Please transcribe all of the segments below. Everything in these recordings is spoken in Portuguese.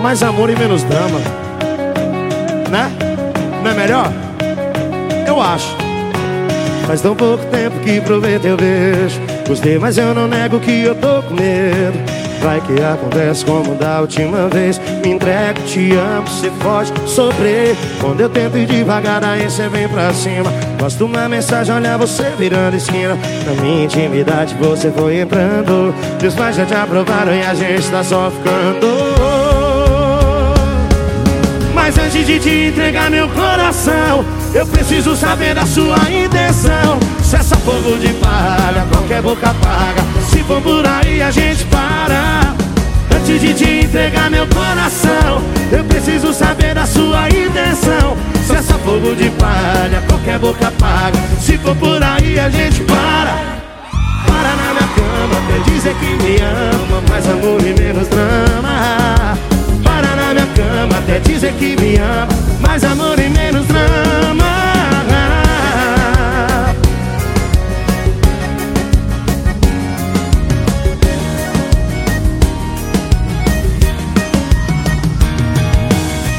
mais amor e menos drama. Né? Não é melhor? Eu acho. Faz tão pouco tempo que provei teu beijo. Gostei, mas eu não nego que eu tô com medo. Vai que acontece como da última vez Me entrego, te amo, cê foge, sofrer Quando eu tento ir devagar, aí cê vem pra cima Posto uma mensagem, olha você virando esquina Na minha intimidade você foi entrando Os pais já te aprovaram e a gente tá só ficando Mas antes de te entregar meu coração Eu preciso saber da sua intenção. Se essa fogo de palha, qualquer boca paga Se for por aí a gente para. Antes de te entregar meu coração Eu preciso saber da sua intenção. Se essa fogo de palha, qualquer boca paga Se for por aí a gente para. Para na minha cama, até dizer que me ama Mais amor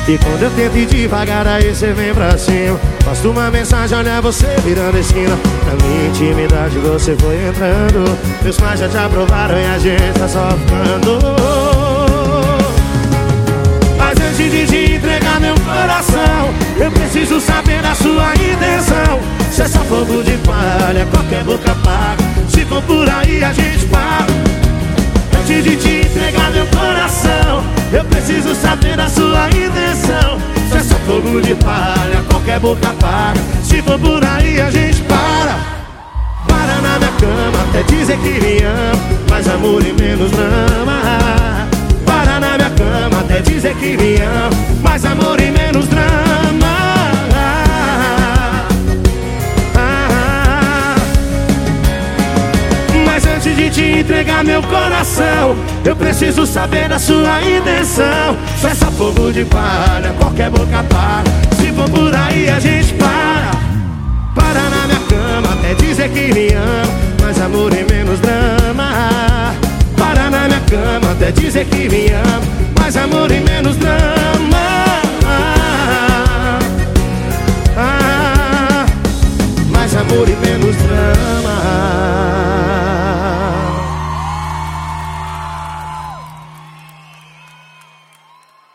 E quando eu tento ir devagar, aí cê vem pra cima. Posto uma mensagem, olha você virando esquina. Na minha intimidade você foi entrando. Meus pais já te aprovaram e a gente tá só ficando. Mas antes de te entregar meu coração Eu preciso saber a sua intenção. Se é só fogo de palha, qualquer boca paga. Se for por aí a gente para Antes de te entregar meu coração Eu preciso saber a sua intenção de palha, qualquer boca paga Se for por aí a gente para. Para na minha cama, até dizer que me ama Mais amor e menos drama Antes de te entregar meu coração. Eu preciso saber da sua intenção. Peça fogo de palha, qualquer boca para. Se for por aí a gente para. Para na minha cama, até dizer que me ama. Mas amor e menos drama. Para na minha cama, até dizer que me ama. Mas amor e menos drama. Ah, ah, ah. Mais amor e menos drama